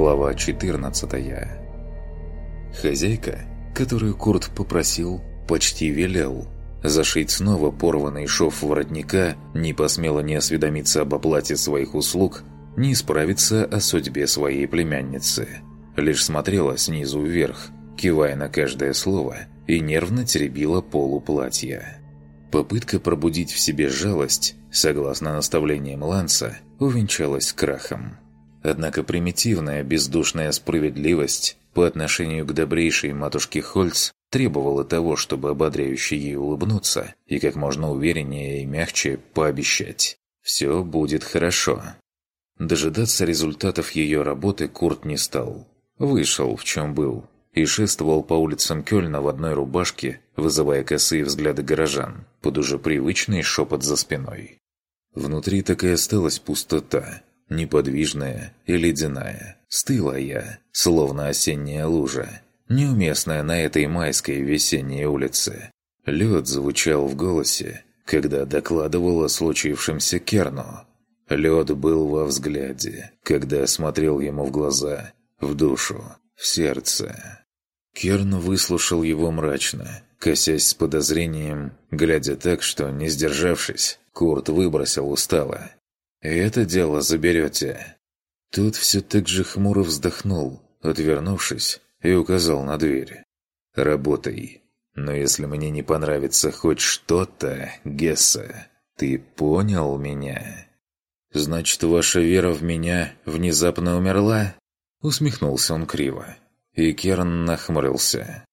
Глава 14 Хозяйка, которую Курт попросил, почти велел. Зашить снова порванный шов воротника, не посмела не осведомиться об оплате своих услуг, не справиться о судьбе своей племянницы. Лишь смотрела снизу вверх, кивая на каждое слово, и нервно теребила полу платья. Попытка пробудить в себе жалость, согласно наставлениям Ланса, увенчалась крахом. Однако примитивная бездушная справедливость по отношению к добрейшей матушке Хольц требовала того, чтобы ободряюще ей улыбнуться и как можно увереннее и мягче пообещать «все будет хорошо». Дожидаться результатов ее работы Курт не стал. Вышел, в чем был, и шествовал по улицам Кёльна в одной рубашке, вызывая косые взгляды горожан, под уже привычный шепот за спиной. Внутри так и осталась пустота, неподвижная и ледяная, стылая, словно осенняя лужа, неуместная на этой майской весенней улице. Лед звучал в голосе, когда докладывал о случившемся Керну. Лед был во взгляде, когда смотрел ему в глаза, в душу, в сердце. Керн выслушал его мрачно, косясь с подозрением, глядя так, что, не сдержавшись, Курт выбросил устало. «Это дело заберете». Тут все так же хмуро вздохнул, отвернувшись, и указал на дверь. «Работай. Но если мне не понравится хоть что-то, Гесса, ты понял меня?» «Значит, ваша вера в меня внезапно умерла?» Усмехнулся он криво. И Керн нахмурился.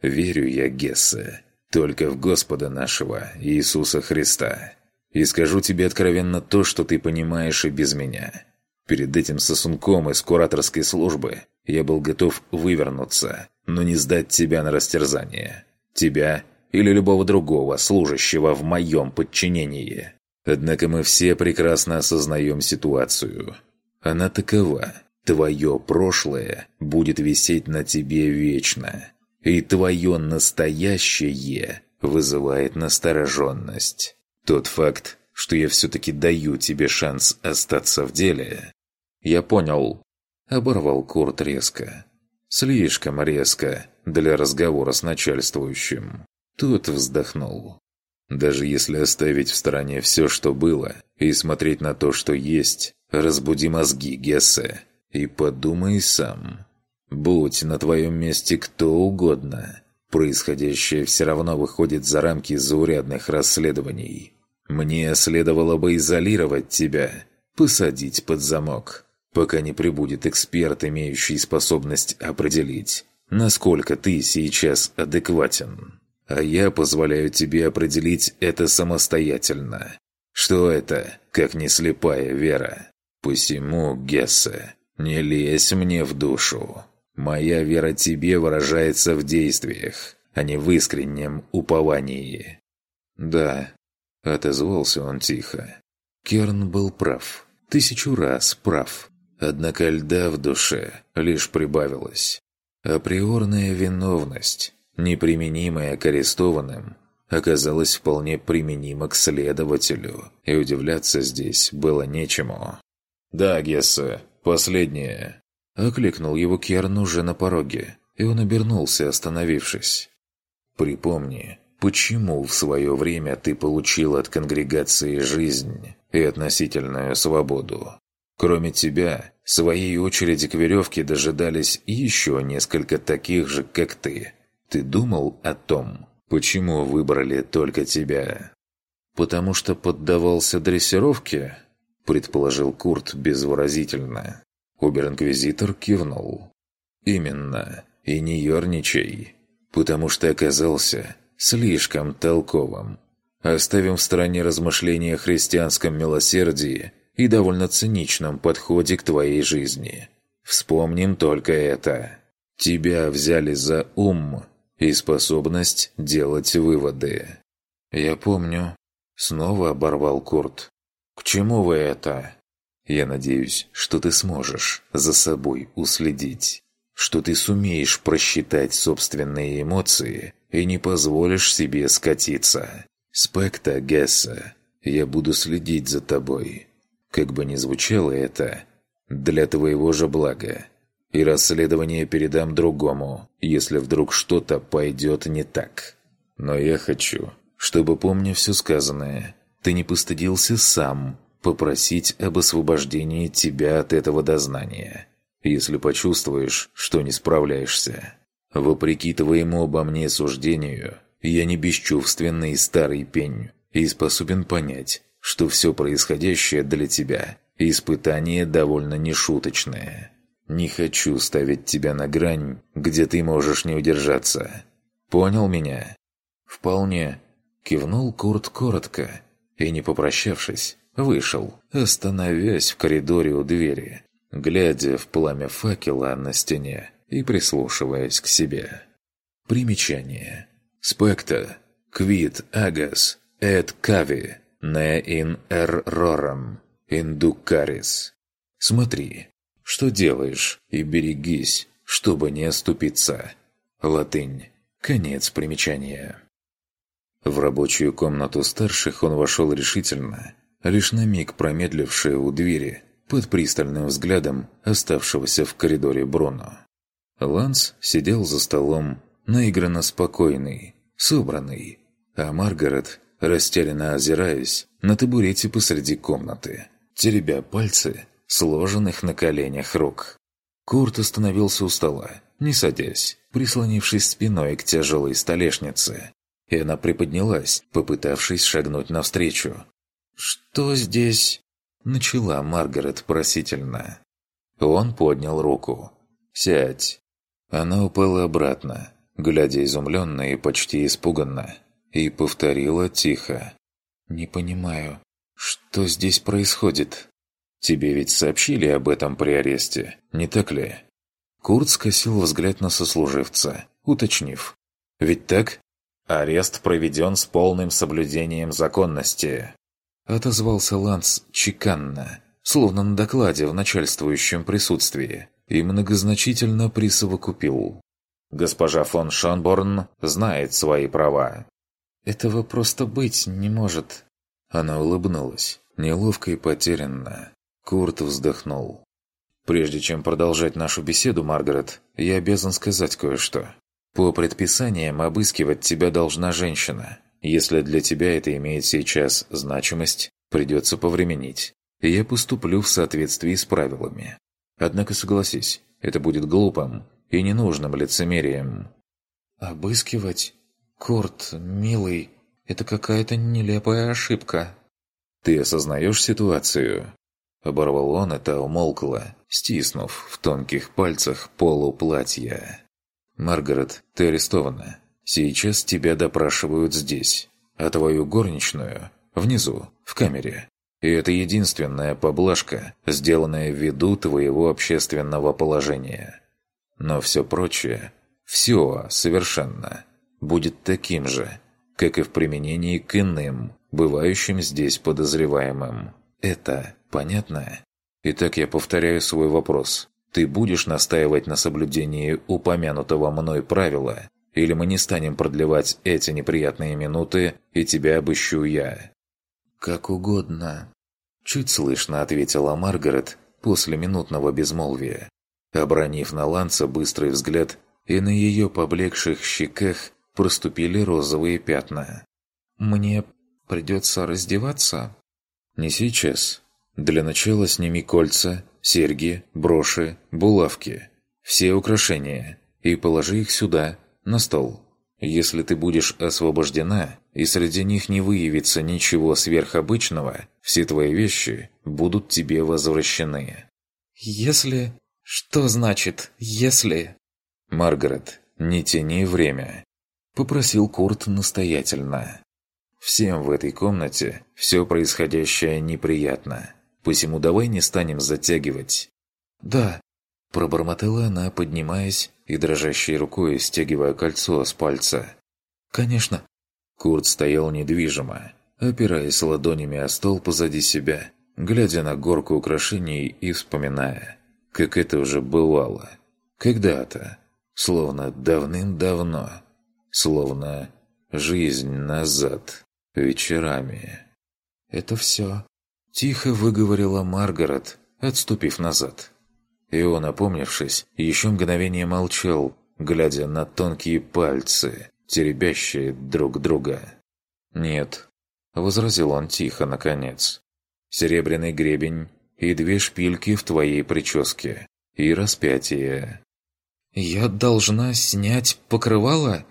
«Верю я, Гесса, только в Господа нашего, Иисуса Христа. И скажу тебе откровенно то, что ты понимаешь и без меня. Перед этим сосунком из кураторской службы я был готов вывернуться, но не сдать тебя на растерзание. Тебя или любого другого, служащего в моем подчинении. Однако мы все прекрасно осознаем ситуацию. Она такова. Твое прошлое будет висеть на тебе вечно. И твое настоящее вызывает настороженность. Тот факт, что я все-таки даю тебе шанс остаться в деле... Я понял. Оборвал Курт резко. Слишком резко для разговора с начальствующим. Тот вздохнул. Даже если оставить в стороне все, что было, и смотреть на то, что есть, разбуди мозги, Гессе, и подумай сам. Будь на твоем месте кто угодно, Происходящее все равно выходит за рамки заурядных расследований. Мне следовало бы изолировать тебя, посадить под замок, пока не прибудет эксперт, имеющий способность определить, насколько ты сейчас адекватен. А я позволяю тебе определить это самостоятельно. Что это, как не слепая вера? Посему, Гессе, не лезь мне в душу. Моя вера тебе выражается в действиях, а не в искреннем уповании». «Да», — отозвался он тихо. Керн был прав. Тысячу раз прав. Однако льда в душе лишь прибавилось. Априорная виновность, неприменимая к арестованным, оказалась вполне применима к следователю, и удивляться здесь было нечему. «Да, Гесса, последнее», Окликнул его Керн уже на пороге, и он обернулся, остановившись. «Припомни, почему в свое время ты получил от конгрегации жизнь и относительную свободу? Кроме тебя, своей очереди к веревке дожидались еще несколько таких же, как ты. Ты думал о том, почему выбрали только тебя?» «Потому что поддавался дрессировке?» – предположил Курт безвыразительно. Обер-инквизитор кивнул. «Именно. И не ерничай. Потому что оказался слишком толковым. Оставим в стороне размышления о христианском милосердии и довольно циничном подходе к твоей жизни. Вспомним только это. Тебя взяли за ум и способность делать выводы. Я помню. Снова оборвал Курт. К чему вы это? Я надеюсь, что ты сможешь за собой уследить, что ты сумеешь просчитать собственные эмоции и не позволишь себе скатиться. Спекта Гесса, я буду следить за тобой. Как бы ни звучало это, для твоего же блага. и расследование передам другому, если вдруг что-то пойдет не так. Но я хочу, чтобы, помня все сказанное, ты не постыдился сам попросить об освобождении тебя от этого дознания, если почувствуешь, что не справляешься. Вопреки твоему обо мне суждению, я не бесчувственный старый пень и способен понять, что все происходящее для тебя – испытание довольно нешуточное. Не хочу ставить тебя на грань, где ты можешь не удержаться. Понял меня?» «Вполне», – кивнул Курт коротко и, не попрощавшись, вышел, остановясь в коридоре у двери, глядя в пламя факела на стене и прислушиваясь к себе. Примечание. Спекта. Квит агас. Эд кави. Не ин эр рорам. Индукарис. Смотри, что делаешь, и берегись, чтобы не оступиться. Латынь. Конец примечания. В рабочую комнату старших он вошел решительно, лишь на миг промедливший у двери, под пристальным взглядом оставшегося в коридоре Бруно. Ланс сидел за столом, наигранно спокойный, собранный, а Маргарет, растерянно озираясь, на табурете посреди комнаты, теребя пальцы, сложенных на коленях рук. Курт остановился у стола, не садясь, прислонившись спиной к тяжелой столешнице, и она приподнялась, попытавшись шагнуть навстречу. «Что здесь?» – начала Маргарет просительно. Он поднял руку. «Сядь». Она упала обратно, глядя изумленно и почти испуганно, и повторила тихо. «Не понимаю, что здесь происходит?» «Тебе ведь сообщили об этом при аресте, не так ли?» Курт скосил взгляд на сослуживца, уточнив. «Ведь так?» «Арест проведен с полным соблюдением законности», — отозвался Ланс чеканно, словно на докладе в начальствующем присутствии, и многозначительно присовокупил. «Госпожа фон Шонборн знает свои права». «Этого просто быть не может». Она улыбнулась, неловко и потерянно. Курт вздохнул. «Прежде чем продолжать нашу беседу, Маргарет, я обязан сказать кое-что. По предписаниям обыскивать тебя должна женщина. Если для тебя это имеет сейчас значимость, придется повременить. я поступлю в соответствии с правилами. Однако согласись, это будет глупым и ненужным лицемерием. «Обыскивать? Корт, милый, это какая-то нелепая ошибка». «Ты осознаешь ситуацию?» Оборвал он, это умолкла, стиснув в тонких пальцах полу платья. «Маргарет, ты арестована. Сейчас тебя допрашивают здесь, а твою горничную – внизу, в камере. И это единственная поблажка, сделанная ввиду твоего общественного положения. Но все прочее, все совершенно, будет таким же, как и в применении к иным, бывающим здесь подозреваемым. Это понятно? Итак, я повторяю свой вопрос. Ты будешь настаивать на соблюдении упомянутого мной правила, или мы не станем продлевать эти неприятные минуты, и тебя обыщу я?» «Как угодно», – чуть слышно ответила Маргарет после минутного безмолвия, обронив на Ланца быстрый взгляд, и на ее поблекших щеках проступили розовые пятна. «Мне придется раздеваться?» «Не сейчас. Для начала сними кольца, серьги, броши, булавки, все украшения, и положи их сюда, на стол. Если ты будешь освобождена, и среди них не выявится ничего сверхобычного, все твои вещи будут тебе возвращены. Если... Что значит «если»? Маргарет, не тяни время. Попросил Курт настоятельно. Всем в этой комнате все происходящее неприятно. Посему давай не станем затягивать». «Да», – пробормотала она, поднимаясь и дрожащей рукой стягивая кольцо с пальца. «Конечно». Курт стоял недвижимо, опираясь ладонями о стол позади себя, глядя на горку украшений и вспоминая, как это уже бывало. Когда-то, словно давным-давно, словно жизнь назад, вечерами. «Это все», Тихо выговорила Маргарет, отступив назад. И он, опомнившись, еще мгновение молчал, глядя на тонкие пальцы, теребящие друг друга. «Нет», — возразил он тихо, наконец. «Серебряный гребень и две шпильки в твоей прическе, и распятие». «Я должна снять покрывало?»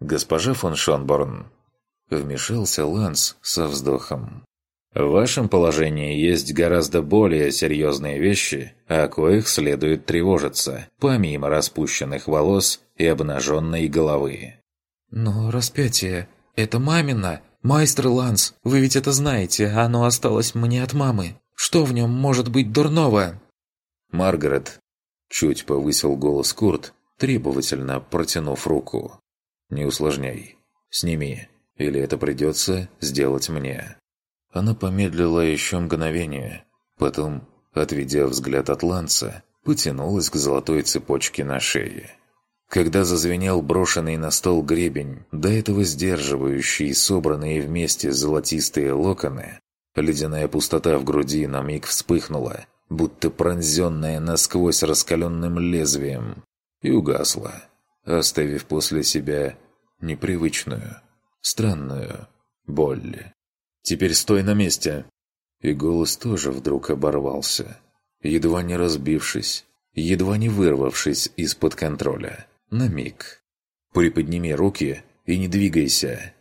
«Госпожа фон Шонборн», — вмешался Ланс со вздохом. «В вашем положении есть гораздо более серьезные вещи, о коих следует тревожиться, помимо распущенных волос и обнаженной головы». «Но распятие – это мамина. Майстер Ланс, вы ведь это знаете, оно осталось мне от мамы. Что в нем может быть дурного?» «Маргарет», – чуть повысил голос Курт, требовательно протянув руку. «Не усложняй. Сними, или это придется сделать мне». Она помедлила еще мгновение, потом, отведя взгляд от Ланса, потянулась к золотой цепочке на шее. Когда зазвенел брошенный на стол гребень, до этого сдерживающий собранные вместе золотистые локоны, ледяная пустота в груди на миг вспыхнула, будто пронзенная насквозь раскаленным лезвием, и угасла, оставив после себя непривычную, странную боль. Теперь стой на месте!» И голос тоже вдруг оборвался, едва не разбившись, едва не вырвавшись из-под контроля. На миг. «Приподними руки и не двигайся!»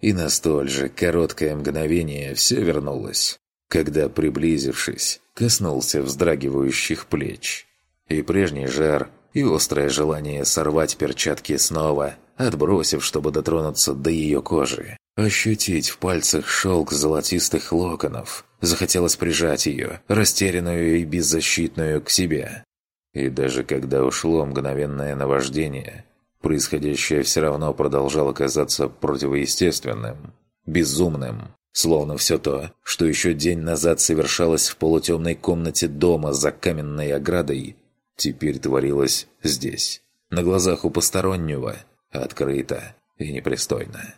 И на столь же короткое мгновение все вернулось, когда, приблизившись, коснулся вздрагивающих плеч. И прежний жар, и острое желание сорвать перчатки снова, отбросив, чтобы дотронуться до ее кожи. Ощутить в пальцах шелк золотистых локонов. Захотелось прижать ее, растерянную и беззащитную, к себе. И даже когда ушло мгновенное наваждение, происходящее все равно продолжало казаться противоестественным, безумным. Словно все то, что еще день назад совершалось в полутемной комнате дома за каменной оградой, теперь творилось здесь, на глазах у постороннего, открыто и непристойно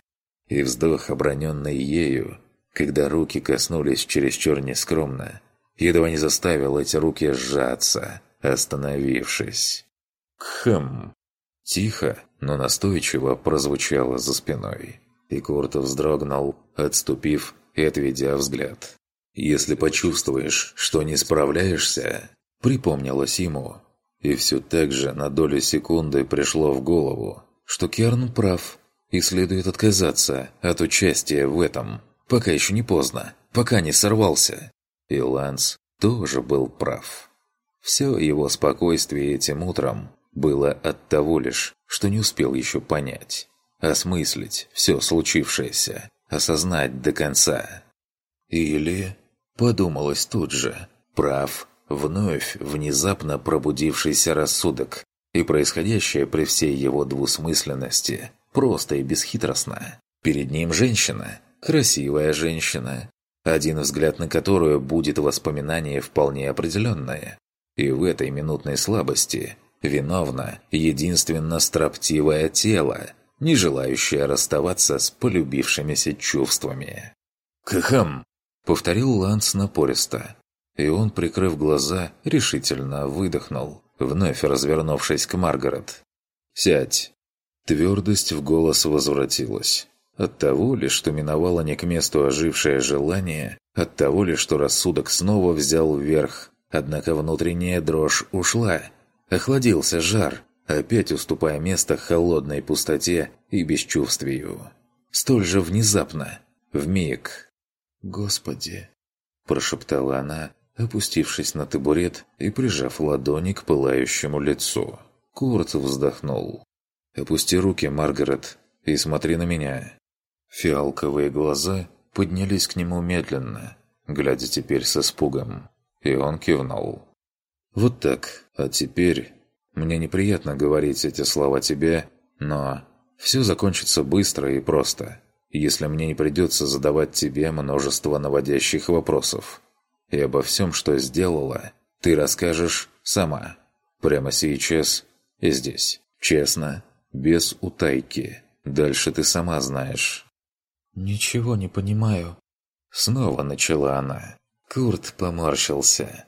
и вздох, оброненный ею, когда руки коснулись чересчур нескромно, едва не заставил эти руки сжаться, остановившись. «Хм!» Тихо, но настойчиво прозвучало за спиной, и Курт вздрогнул, отступив и отведя взгляд. «Если почувствуешь, что не справляешься...» Припомнилось ему, и все так же на долю секунды пришло в голову, что Керн прав – и следует отказаться от участия в этом, пока еще не поздно, пока не сорвался. И Ланс тоже был прав. Все его спокойствие этим утром было от того лишь, что не успел еще понять, осмыслить все случившееся, осознать до конца. Или, подумалось тут же, прав вновь внезапно пробудившийся рассудок и происходящее при всей его двусмысленности – просто и бесхитростно. Перед ним женщина, красивая женщина, один взгляд на которую будет воспоминание вполне определенное. И в этой минутной слабости виновно единственно строптивое тело, не желающее расставаться с полюбившимися чувствами. «Кхм!» — повторил Ланс напористо. И он, прикрыв глаза, решительно выдохнул, вновь развернувшись к Маргарет. «Сядь!» Твердость в голос возвратилась. От того ли, что миновало не к месту ожившее желание, от того ли, что рассудок снова взял вверх, однако внутренняя дрожь ушла. Охладился жар, опять уступая место холодной пустоте и бесчувствию. Столь же внезапно, в миг. «Господи!» – прошептала она, опустившись на табурет и прижав ладони к пылающему лицу. Курт вздохнул. «Опусти руки, Маргарет, и смотри на меня». Фиалковые глаза поднялись к нему медленно, глядя теперь с испугом. И он кивнул. «Вот так. А теперь... Мне неприятно говорить эти слова тебе, но... Все закончится быстро и просто, если мне не придется задавать тебе множество наводящих вопросов. И обо всем, что сделала, ты расскажешь сама. Прямо сейчас и здесь. Честно без утайки. Дальше ты сама знаешь». «Ничего не понимаю». Снова начала она. Курт поморщился.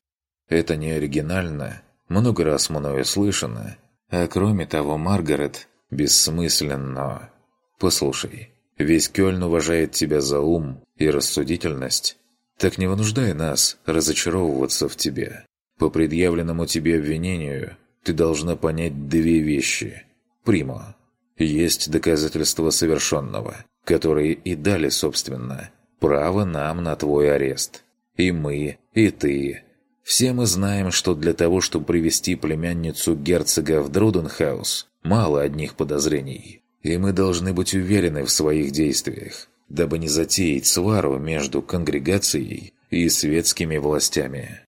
«Это не оригинально, много раз мною слышано, а кроме того, Маргарет, бессмысленно. Послушай, весь Кёльн уважает тебя за ум и рассудительность. Так не вынуждай нас разочаровываться в тебе. По предъявленному тебе обвинению ты должна понять две вещи. Примо. Есть доказательства совершенного, которые и дали, собственно, право нам на твой арест. И мы, и ты. Все мы знаем, что для того, чтобы привести племянницу герцога в Друденхаус, мало одних подозрений. И мы должны быть уверены в своих действиях, дабы не затеять свару между конгрегацией и светскими властями.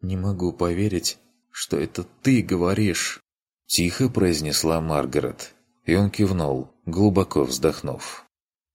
«Не могу поверить, что это ты говоришь», – тихо произнесла Маргарет. И он кивнул, глубоко вздохнув.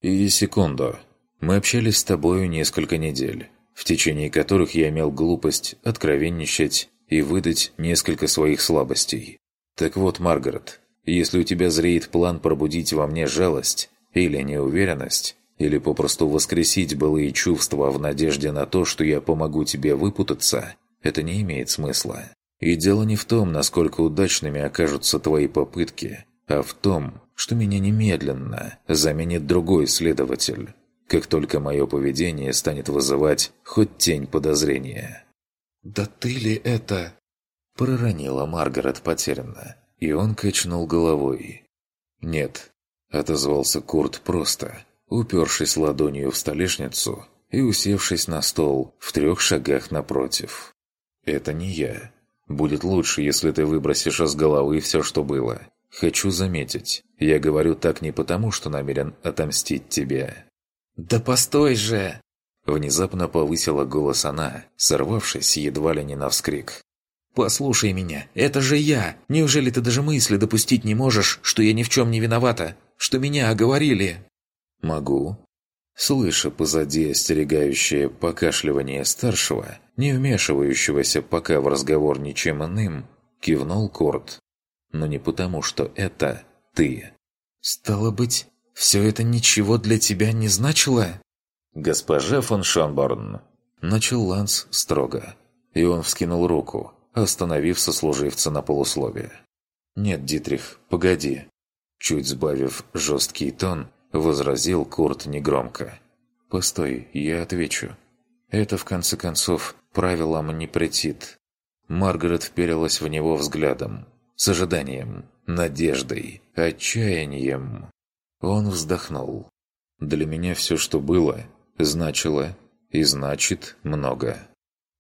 «И секунду. Мы общались с тобою несколько недель, в течение которых я имел глупость откровенничать и выдать несколько своих слабостей. Так вот, Маргарет, если у тебя зреет план пробудить во мне жалость или неуверенность, или попросту воскресить былые чувства в надежде на то, что я помогу тебе выпутаться, это не имеет смысла. И дело не в том, насколько удачными окажутся твои попытки, а в том, что меня немедленно заменит другой следователь, как только мое поведение станет вызывать хоть тень подозрения. «Да ты ли это?» – проронила Маргарет потерянно, и он качнул головой. «Нет», – отозвался Курт просто, упершись ладонью в столешницу и усевшись на стол в трех шагах напротив. «Это не я. Будет лучше, если ты выбросишь из головы все, что было. Хочу заметить, я говорю так не потому, что намерен отомстить тебе». «Да постой же!» Внезапно повысила голос она, сорвавшись едва ли не на вскрик. «Послушай меня, это же я! Неужели ты даже мысли допустить не можешь, что я ни в чем не виновата? Что меня оговорили?» «Могу». Слыша позади остерегающее покашливание старшего, не вмешивающегося пока в разговор ничем иным, кивнул Корт но не потому, что это ты. «Стало быть, все это ничего для тебя не значило?» «Госпожа фон Шонборн», – начал Ланс строго, и он вскинул руку, остановив сослуживца на полусловие. «Нет, Дитрих, погоди». Чуть сбавив жесткий тон, возразил Курт негромко. «Постой, я отвечу. Это, в конце концов, правилам не претит». Маргарет вперилась в него взглядом, с ожиданием, надеждой, отчаянием. Он вздохнул. «Для меня все, что было, значило и значит много».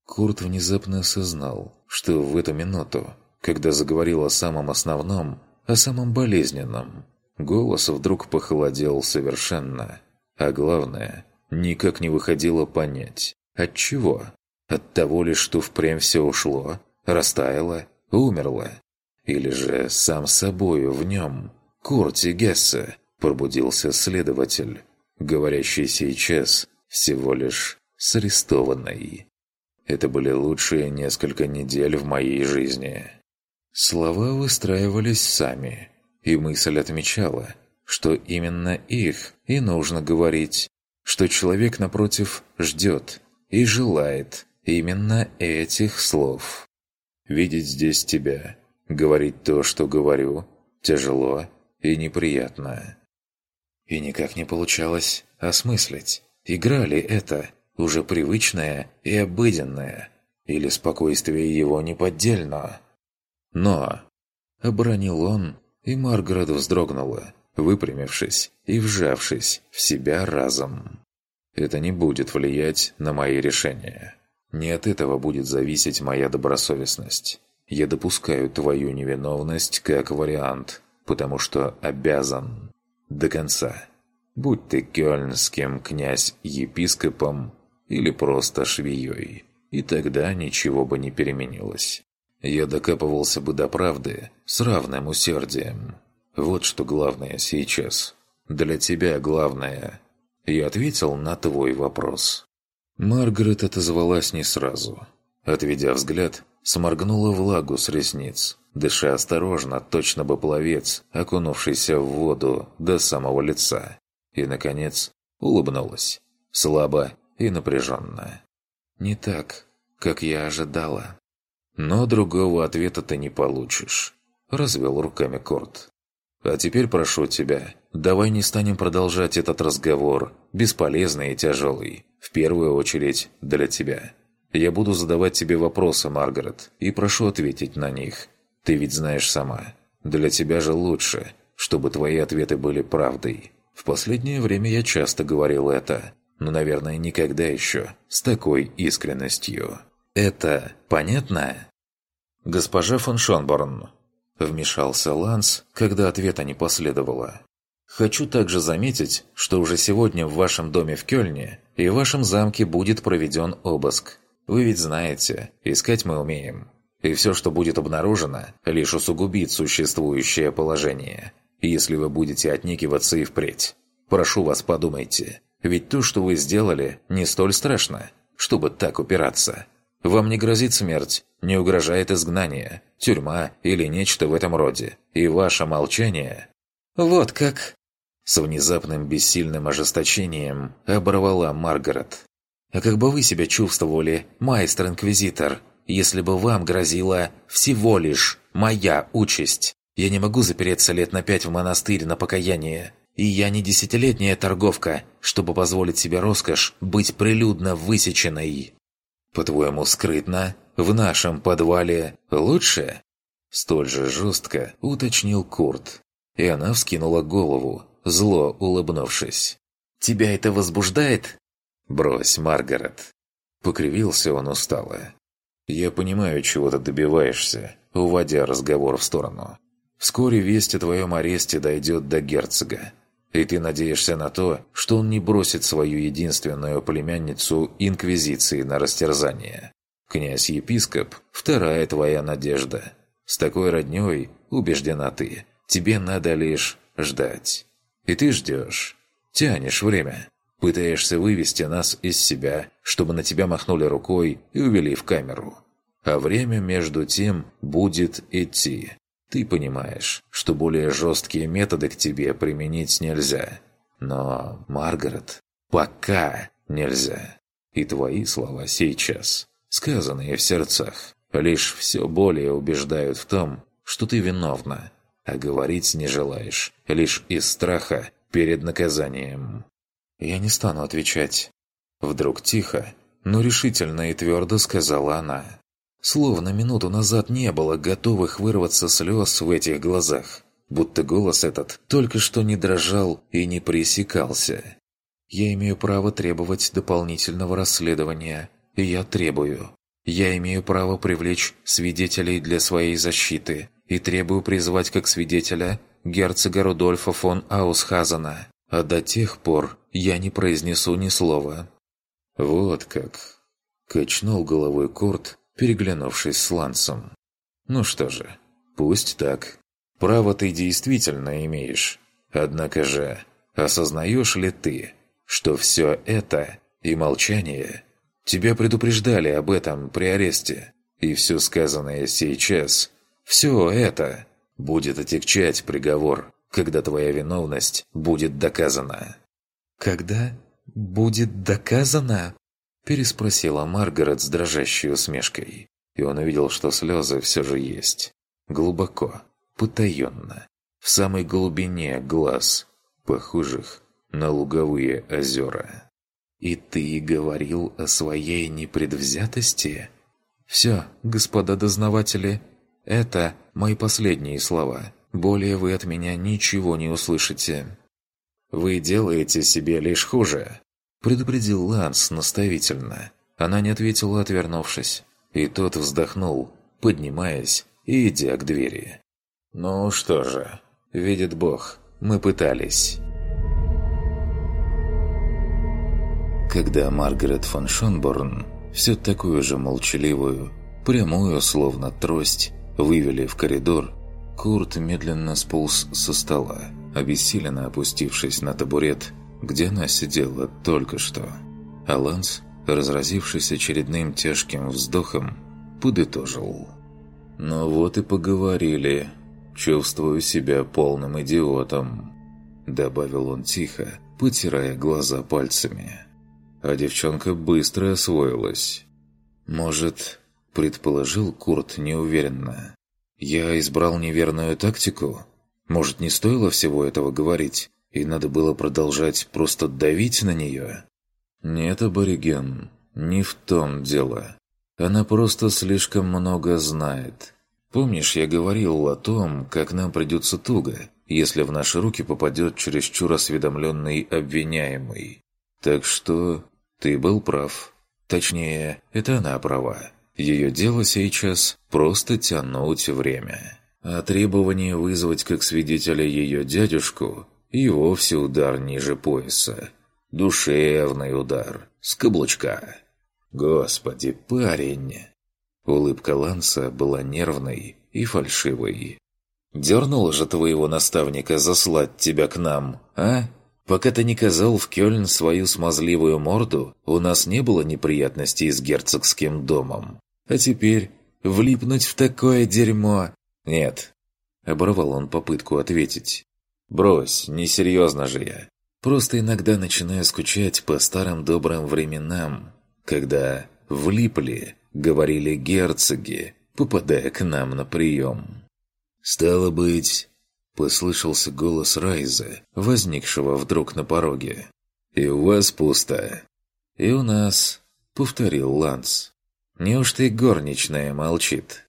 Курт внезапно осознал, что в эту минуту, когда заговорил о самом основном, о самом болезненном, голос вдруг похолодел совершенно. А главное, никак не выходило понять, от чего? От того ли, что впрямь все ушло, растаяло, умерло? Или же сам собою в нем, Курти Гессе, пробудился следователь, говорящий сейчас всего лишь с арестованной. Это были лучшие несколько недель в моей жизни. Слова выстраивались сами, и мысль отмечала, что именно их и нужно говорить, что человек напротив ждет и желает именно этих слов. «Видеть здесь тебя, Говорить то, что говорю, тяжело и неприятно. И никак не получалось осмыслить, игра ли это, уже привычное и обыденное, или спокойствие его неподдельно. Но... Обронил он, и Маргарет вздрогнула, выпрямившись и вжавшись в себя разом. Это не будет влиять на мои решения. Не от этого будет зависеть моя добросовестность. Я допускаю твою невиновность как вариант, потому что обязан. До конца. Будь ты кёльнским князь-епископом или просто швеей, и тогда ничего бы не переменилось. Я докапывался бы до правды с равным усердием. Вот что главное сейчас. Для тебя главное. Я ответил на твой вопрос. Маргарет отозвалась не сразу. Отведя взгляд, сморгнула влагу с ресниц, дыша осторожно, точно бы пловец, окунувшийся в воду до самого лица. И, наконец, улыбнулась. Слабо и напряженно. «Не так, как я ожидала». Но другого ответа ты не получишь», – развел руками Корт. «А теперь прошу тебя, давай не станем продолжать этот разговор, бесполезный и тяжелый, в первую очередь для тебя. Я буду задавать тебе вопросы, Маргарет, и прошу ответить на них. Ты ведь знаешь сама. Для тебя же лучше, чтобы твои ответы были правдой. В последнее время я часто говорил это, но, наверное, никогда еще с такой искренностью. Это понятно? Госпожа фон Шонборн. Вмешался Ланс, когда ответа не последовало. Хочу также заметить, что уже сегодня в вашем доме в Кёльне и в вашем замке будет проведен обыск. Вы ведь знаете, искать мы умеем. И все, что будет обнаружено, лишь усугубит существующее положение. Если вы будете отнекиваться и впредь. Прошу вас, подумайте. Ведь то, что вы сделали, не столь страшно, чтобы так упираться. Вам не грозит смерть, не угрожает изгнание, тюрьма или нечто в этом роде. И ваше молчание... «Вот как!» С внезапным бессильным ожесточением оборвала Маргарет. «А как бы вы себя чувствовали, майстер-инквизитор, если бы вам грозила всего лишь моя участь? Я не могу запереться лет на пять в монастырь на покаяние. И я не десятилетняя торговка, чтобы позволить себе роскошь быть прилюдно высеченной. По-твоему, скрытно? В нашем подвале лучше?» Столь же жестко уточнил Курт. И она вскинула голову, зло улыбнувшись. «Тебя это возбуждает?» «Брось, Маргарет». Покривился он устало. «Я понимаю, чего ты добиваешься, уводя разговор в сторону. Вскоре весть о твоем аресте дойдет до герцога. И ты надеешься на то, что он не бросит свою единственную племянницу Инквизиции на растерзание. Князь-епископ – вторая твоя надежда. С такой роднёй, убеждена ты, тебе надо лишь ждать. И ты ждешь. Тянешь время. Пытаешься вывести нас из себя, чтобы на тебя махнули рукой и увели в камеру. А время между тем будет идти. Ты понимаешь, что более жесткие методы к тебе применить нельзя. Но, Маргарет, пока нельзя. И твои слова сейчас, сказанные в сердцах, лишь все более убеждают в том, что ты виновна, а говорить не желаешь, лишь из страха перед наказанием. «Я не стану отвечать». Вдруг тихо, но решительно и твердо сказала она. Словно минуту назад не было готовых вырваться слез в этих глазах, будто голос этот только что не дрожал и не пресекался. «Я имею право требовать дополнительного расследования, и я требую. Я имею право привлечь свидетелей для своей защиты, и требую призвать как свидетеля герцога Рудольфа фон Аусхазена, а до тех пор я не произнесу ни слова». «Вот как!» – качнул головой Курт, переглянувшись с Лансом. «Ну что же, пусть так. Право ты действительно имеешь. Однако же, осознаешь ли ты, что все это и молчание тебя предупреждали об этом при аресте, и все сказанное сейчас, все это будет отягчать приговор, когда твоя виновность будет доказана». «Когда будет доказана?» Переспросила Маргарет с дрожащей усмешкой. И он увидел, что слезы все же есть. Глубоко, потаенно, в самой глубине глаз, похожих на луговые озера. «И ты говорил о своей непредвзятости?» «Все, господа дознаватели, это мои последние слова. Более вы от меня ничего не услышите». «Вы делаете себе лишь хуже», Предупредил Ланс наставительно. Она не ответила, отвернувшись. И тот вздохнул, поднимаясь и идя к двери. «Ну что же, видит Бог, мы пытались». Когда Маргарет фон Шонборн, все такую же молчаливую, прямую, словно трость, вывели в коридор, Курт медленно сполз со стола, обессиленно опустившись на табурет где она сидела только что. А Ланс, разразившись очередным тяжким вздохом, подытожил. «Ну вот и поговорили. Чувствую себя полным идиотом», — добавил он тихо, потирая глаза пальцами. А девчонка быстро освоилась. «Может, предположил Курт неуверенно. «Я избрал неверную тактику? Может, не стоило всего этого говорить, и надо было продолжать просто давить на нее?» «Нет, абориген, не в том дело. Она просто слишком много знает. Помнишь, я говорил о том, как нам придется туго, если в наши руки попадет чересчур осведомленный обвиняемый? Так что ты был прав. Точнее, это она права. Ее дело сейчас просто тянуть время. А требование вызвать как свидетеля ее дядюшку и вовсе удар ниже пояса. Душевный удар. С каблучка. Господи, парень! Улыбка Ланса была нервной и фальшивой. «Дернуло же твоего наставника заслать тебя к нам, а? Пока ты не казал в Кёльн свою смазливую морду, у нас не было неприятностей с герцогским домом. А теперь влипнуть в такое дерьмо... Нет». Оборвал он попытку ответить. «Брось, несерьезно же я. Просто иногда начинаю скучать по старым добрым временам, когда влипли говорили герцоги, попадая к нам на прием. «Стало быть...» — послышался голос Райза, возникшего вдруг на пороге. «И у вас пусто». «И у нас», — повторил Ланс. «Неужто и горничная молчит?»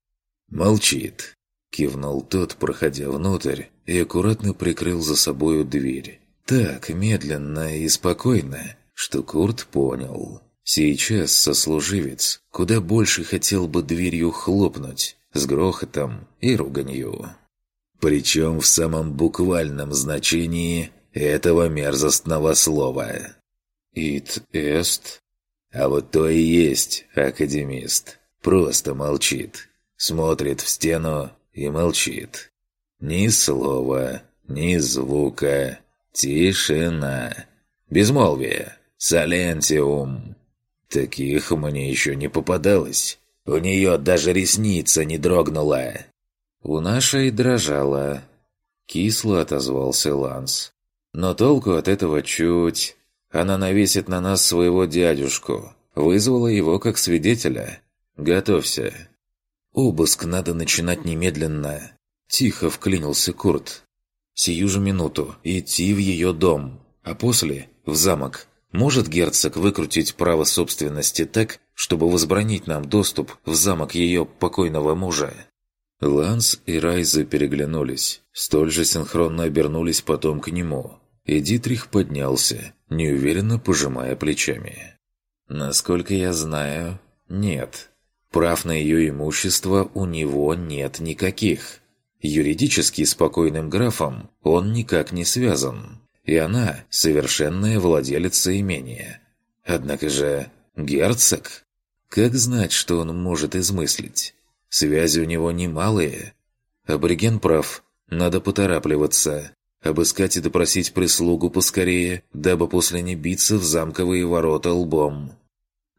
«Молчит», — кивнул тот, проходя внутрь, и аккуратно прикрыл за собою дверь. Так медленно и спокойно, что Курт понял. Сейчас сослуживец куда больше хотел бы дверью хлопнуть, с грохотом и руганью. Причем в самом буквальном значении этого мерзостного слова. «Ит эст?» А вот то и есть академист. Просто молчит. Смотрит в стену и молчит. Ни слова, ни звука. Тишина. Безмолвие. Салентиум. Таких мне еще не попадалось. У нее даже ресница не дрогнула. У нашей дрожала. Кисло отозвался Ланс. Но толку от этого чуть. Она навесит на нас своего дядюшку. Вызвала его как свидетеля. Готовься. Обыск надо начинать немедленно. Тихо вклинился Курт. Сию же минуту идти в ее дом, а после в замок. Может герцог выкрутить право собственности так, чтобы возбранить нам доступ в замок ее покойного мужа?» Ланс и Райза переглянулись, столь же синхронно обернулись потом к нему. И Дитрих поднялся, неуверенно пожимая плечами. «Насколько я знаю, нет. Прав на ее имущество у него нет никаких. Юридически спокойным графом он никак не связан и она совершенная владелица имения. Однако же герцог? Как знать, что он может измыслить? Связи у него немалые. Абориген прав, надо поторапливаться. Обыскать и допросить прислугу поскорее, дабы после не биться в замковые ворота лбом.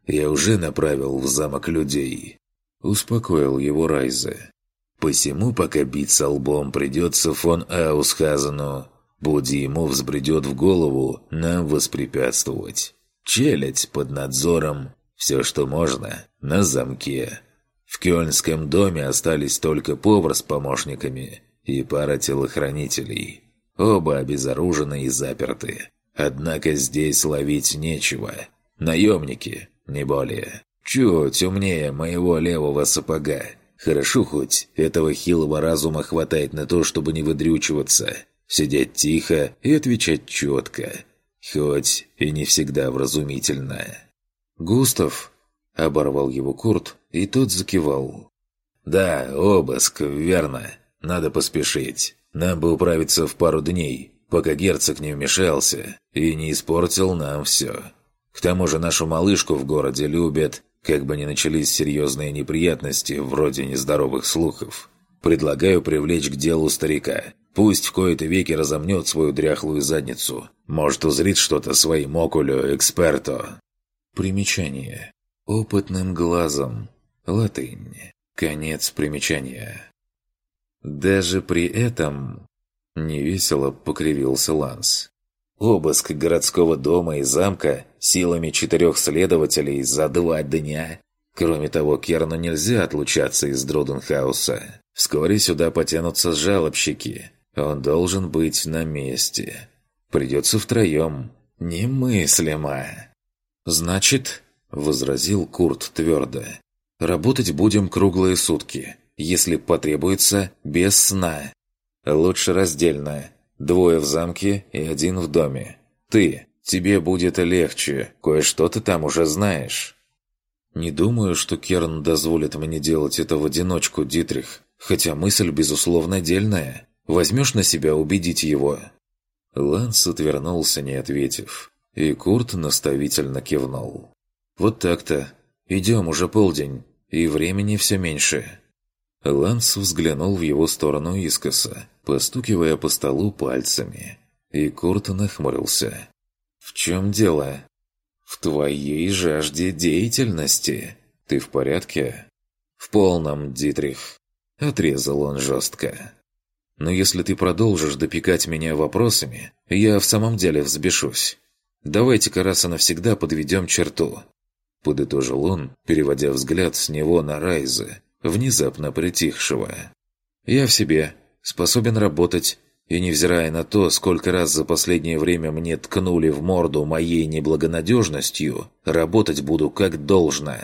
Я уже направил в замок людей. Успокоил его Райзе. Посему, пока биться лбом придется фон Аусхазену, Будь ему взбредет в голову нам воспрепятствовать. Челядь под надзором, все, что можно, на замке. В Кёльнском доме остались только повар с помощниками и пара телохранителей. Оба обезоружены и заперты. Однако здесь ловить нечего. Наемники, не более. Чуть умнее моего левого сапога. Хорошо хоть этого хилого разума хватает на то, чтобы не выдрючиваться – сидеть тихо и отвечать четко, хоть и не всегда вразумительно. «Густав!» – оборвал его Курт, и тот закивал. «Да, обыск, верно. Надо поспешить. Нам бы управиться в пару дней, пока герцог не вмешался и не испортил нам все. К тому же нашу малышку в городе любят, как бы ни начались серьезные неприятности, вроде нездоровых слухов. Предлагаю привлечь к делу старика. Пусть в кои-то веки разомнет свою дряхлую задницу. Может, узрит что-то своим окулю эксперто. Примечание. Опытным глазом. Латынь. Конец примечания. Даже при этом... Невесело покривился Ланс. Обыск городского дома и замка силами четырех следователей за два дня. Кроме того, Керну нельзя отлучаться из Друденхауса. Вскоре сюда потянутся жалобщики. Он должен быть на месте. Придется втроем. Немыслимо. «Значит», — возразил Курт твердо, — «работать будем круглые сутки. Если потребуется, без сна. Лучше раздельно. Двое в замке и один в доме. Ты, тебе будет легче, кое-что ты там уже знаешь». «Не думаю, что Керн дозволит мне делать это в одиночку, Дитрих, хотя мысль, безусловно, дельная. Возьмешь на себя убедить его?» Ланс отвернулся, не ответив, и Курт наставительно кивнул. «Вот так-то. Идем, уже полдень, и времени все меньше». Ланс взглянул в его сторону искоса, постукивая по столу пальцами, и Курт нахмурился. «В чем дело?» «В твоей жажде деятельности. Ты в порядке?» «В полном, Дитрих», — отрезал он жестко. «Но если ты продолжишь допекать меня вопросами, я в самом деле взбешусь. Давайте-ка раз и навсегда подведем черту». Подытожил он, переводя взгляд с него на Райза, внезапно притихшего. «Я в себе, способен работать, и невзирая на то, сколько раз за последнее время мне ткнули в морду моей неблагонадежностью, работать буду как должно.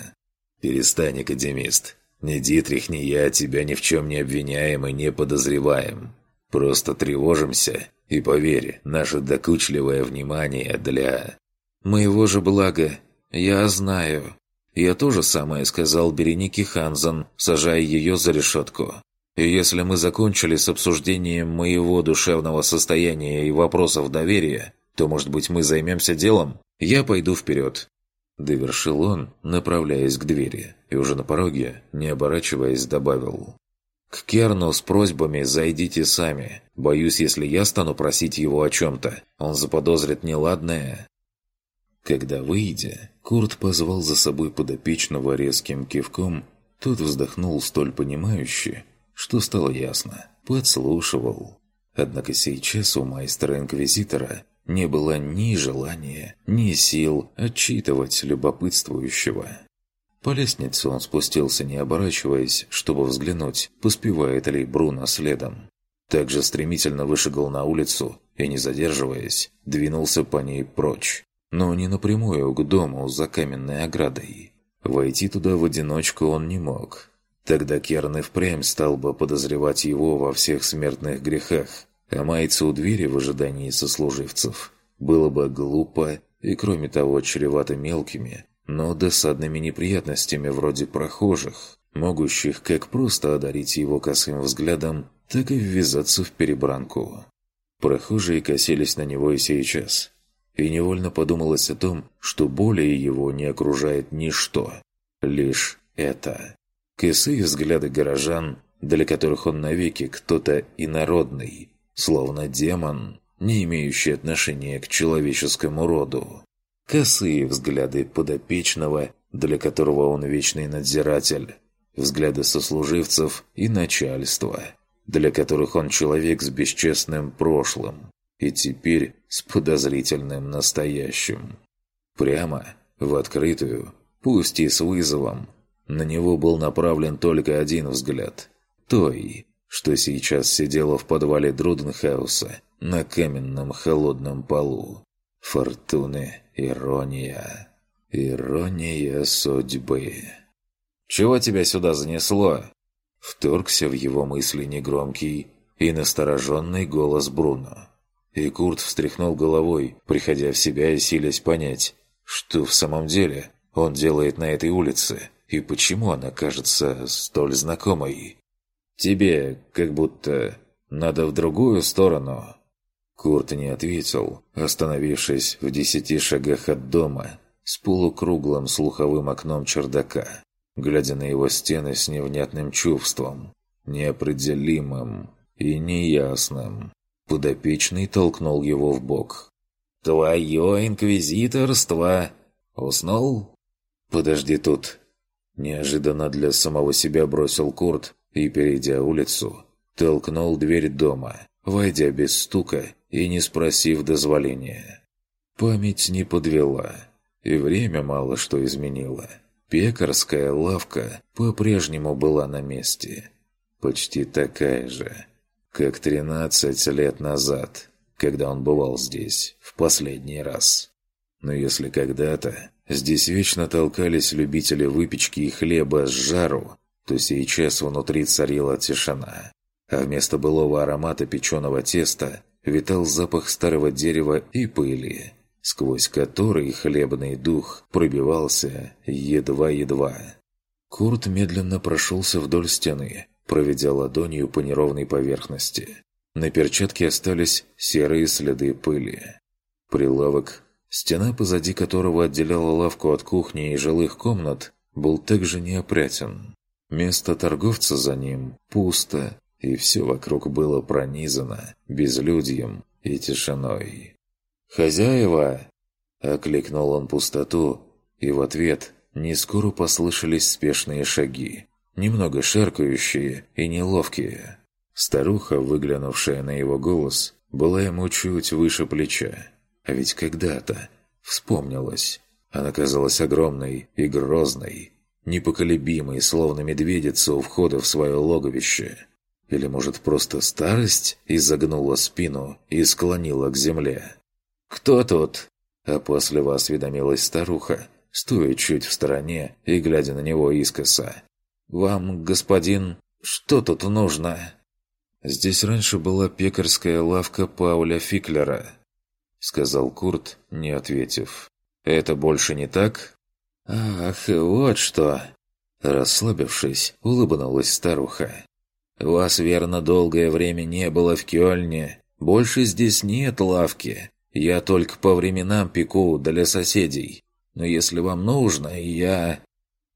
Перестань, академист. Ни Дитрих, ни я тебя ни в чем не обвиняем и не подозреваем. Просто тревожимся, и поверь, наше докучливое внимание для... Моего же блага, я знаю. Я тоже самое сказал Беренике Ханзан, сажая ее за решетку. И если мы закончили с обсуждением моего душевного состояния и вопросов доверия, то, может быть, мы займемся делом? Я пойду вперед». Довершил он, направляясь к двери, и уже на пороге, не оборачиваясь, добавил. «К Керну с просьбами зайдите сами. Боюсь, если я стану просить его о чем-то, он заподозрит неладное». Когда выйдя, Курт позвал за собой подопечного резким кивком, тот вздохнул столь понимающе, что стало ясно. Подслушивал. Однако сейчас у майстра-инквизитора не было ни желания, ни сил отчитывать любопытствующего. По лестнице он спустился, не оборачиваясь, чтобы взглянуть, поспевает ли Бруно следом. Также стремительно вышагал на улицу и, не задерживаясь, двинулся по ней прочь. Но не напрямую к дому за каменной оградой. Войти туда в одиночку он не мог. Тогда Керн и впрямь стал бы подозревать его во всех смертных грехах, а маяться у двери в ожидании сослуживцев было бы глупо и, кроме того, чревато мелкими, но досадными неприятностями вроде прохожих, могущих как просто одарить его косым взглядом, так и ввязаться в перебранку. Прохожие косились на него и сейчас, и невольно подумалось о том, что более его не окружает ничто, лишь это. Косые взгляды горожан, для которых он навеки кто-то инородный, словно демон, не имеющий отношения к человеческому роду. Косые взгляды подопечного, для которого он вечный надзиратель. Взгляды сослуживцев и начальства, для которых он человек с бесчестным прошлым и теперь с подозрительным настоящим. Прямо, в открытую, пусть и с вызовом, на него был направлен только один взгляд. Той, что сейчас сидела в подвале Друденхауса на каменном холодном полу. Фортуны, ирония. Ирония судьбы. «Чего тебя сюда занесло?» Вторгся в его мысли негромкий и настороженный голос Бруно. И Курт встряхнул головой, приходя в себя и силясь понять, что в самом деле он делает на этой улице и почему она кажется столь знакомой. «Тебе как будто надо в другую сторону». Курт не ответил, остановившись в десяти шагах от дома с полукруглым слуховым окном чердака, глядя на его стены с невнятным чувством, неопределимым и неясным. Подопечный толкнул его в бок. «Твое инквизиторство! Уснул?» «Подожди тут!» Неожиданно для самого себя бросил Курт и, перейдя улицу, толкнул дверь дома, войдя без стука и не спросив дозволения. Память не подвела, и время мало что изменило. Пекарская лавка по-прежнему была на месте. Почти такая же, как 13 лет назад, когда он бывал здесь в последний раз. Но если когда-то здесь вечно толкались любители выпечки и хлеба с жару, то сейчас внутри царила тишина. А вместо былого аромата печеного теста витал запах старого дерева и пыли сквозь который хлебный дух пробивался едва-едва. Курт медленно прошелся вдоль стены, проведя ладонью по неровной поверхности. На перчатке остались серые следы пыли. Прилавок, стена позади которого отделяла лавку от кухни и жилых комнат, был также неопрятен. Место торговца за ним пусто, и все вокруг было пронизано безлюдьем и тишиной. «Хозяева!» – окликнул он пустоту, и в ответ не скоро послышались спешные шаги, немного шаркающие и неловкие. Старуха, выглянувшая на его голос, была ему чуть выше плеча. А ведь когда-то вспомнилась. Она казалась огромной и грозной, непоколебимой, словно медведица у входа в свое логовище. Или, может, просто старость изогнула спину и склонила к земле. «Кто тут?» – опасливо осведомилась старуха, стоя чуть в стороне и глядя на него искоса. «Вам, господин, что тут нужно?» «Здесь раньше была пекарская лавка Пауля Фиклера», — сказал Курт, не ответив. «Это больше не так?» «Ах, вот что!» Расслабившись, улыбнулась старуха. «Вас, верно, долгое время не было в Кёльне. Больше здесь нет лавки. Я только по временам пеку для соседей. Но если вам нужно, я...»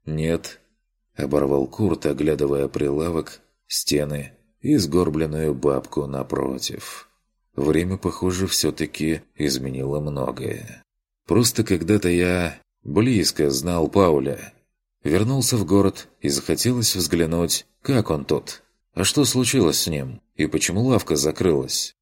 «Нет», — оборвал Курт, оглядывая прилавок, стены и сгорбленную бабку напротив. Время, похоже, все-таки изменило многое. Просто когда-то я близко знал Пауля. Вернулся в город и захотелось взглянуть, как он тут. А что случилось с ним? И почему лавка закрылась?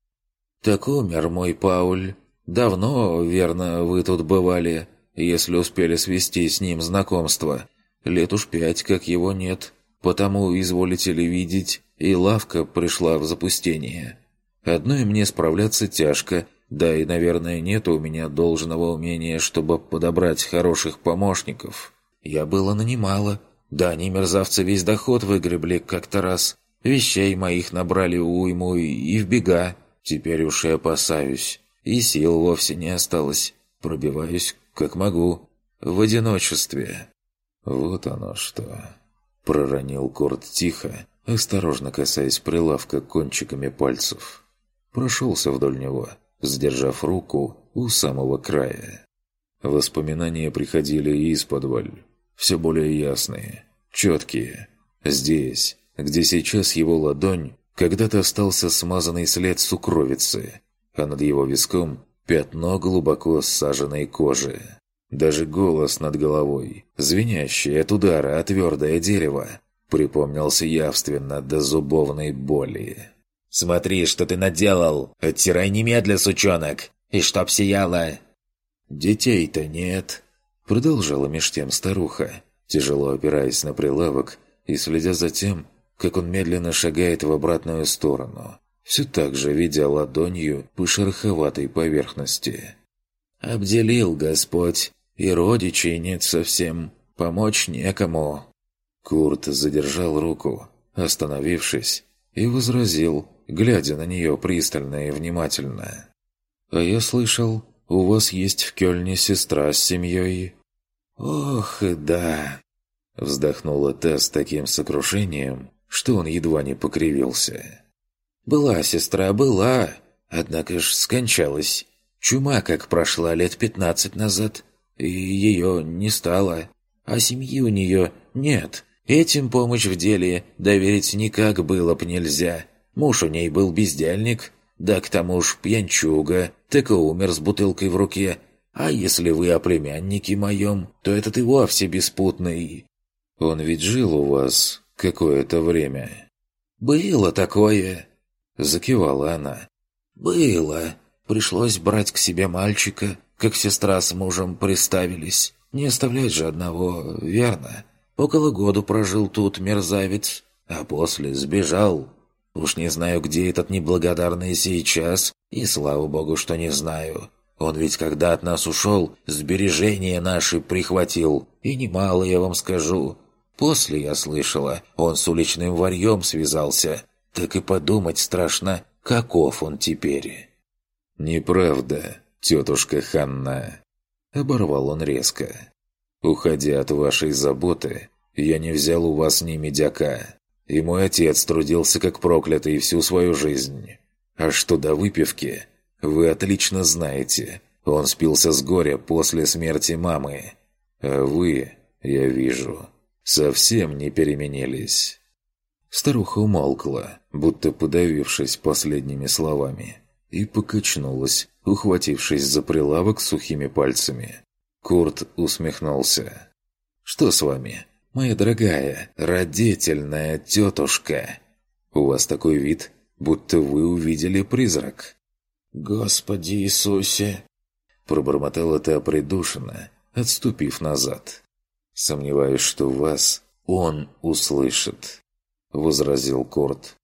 «Так умер мой Пауль», Давно, верно, вы тут бывали, если успели свести с ним знакомство. Лет уж пять, как его нет. Потому, изволите ли видеть, и лавка пришла в запустение. Одной мне справляться тяжко, да и, наверное, нет у меня должного умения, чтобы подобрать хороших помощников. Я было нанимала. Да, они, мерзавцы, весь доход выгребли как-то раз. Вещей моих набрали уйму и в бега. Теперь уж и опасаюсь и сил вовсе не осталось. Пробиваюсь, как могу, в одиночестве. Вот оно что. Проронил Корт тихо, осторожно касаясь прилавка кончиками пальцев. Прошелся вдоль него, сдержав руку у самого края. Воспоминания приходили из подваль, все более ясные, четкие. Здесь, где сейчас его ладонь, когда-то остался смазанный след сукровицы, а над его виском пятно глубоко ссаженной кожи. Даже голос над головой, звенящий от удара о твердое дерево, припомнился явственно до зубовной боли. «Смотри, что ты наделал! Оттирай немедля, сучонок! И чтоб сияло!» «Детей-то нет!» Продолжала меж тем старуха, тяжело опираясь на прилавок и следя за тем, как он медленно шагает в обратную сторону, все так же видя ладонью по шероховатой поверхности. «Обделил Господь, и родичей нет совсем, помочь некому». Курт задержал руку, остановившись, и возразил, глядя на нее пристально и внимательно. «А я слышал, у вас есть в Кёльне сестра с семьей?» «Ох, да!» Вздохнула та с таким сокрушением, что он едва не покривился. «Была сестра, была, однако ж скончалась. Чума как прошла лет пятнадцать назад, и ее не стало. А семьи у нее нет. Этим помощь в деле доверить никак было б нельзя. Муж у ней был бездельник, да к тому ж пьянчуга, так и умер с бутылкой в руке. А если вы о племяннике моем, то этот и вовсе беспутный. Он ведь жил у вас какое-то время. Было такое. Закивала она. «Было. Пришлось брать к себе мальчика, как сестра с мужем приставились. Не оставлять же одного, верно? Около года прожил тут мерзавец, а после сбежал. Уж не знаю, где этот неблагодарный сейчас, и слава богу, что не знаю. Он ведь когда от нас ушел, сбережения наши прихватил, и немало, я вам скажу. После, я слышала, он с уличным варьем связался. Так и подумать страшно, каков он теперь. «Неправда, тетушка Ханна», — оборвал он резко. «Уходя от вашей заботы, я не взял у вас ни медяка, и мой отец трудился как проклятый всю свою жизнь. А что до выпивки, вы отлично знаете, он спился с горя после смерти мамы. А вы, я вижу, совсем не переменились». Старуха умолкла, будто подавившись последними словами, и покачнулась, ухватившись за прилавок сухими пальцами. Курт усмехнулся. «Что с вами, моя дорогая, родительная тетушка? У вас такой вид, будто вы увидели призрак». «Господи Иисусе!» Пробормотала та придушенно, отступив назад. «Сомневаюсь, что вас он услышит», — возразил Корт.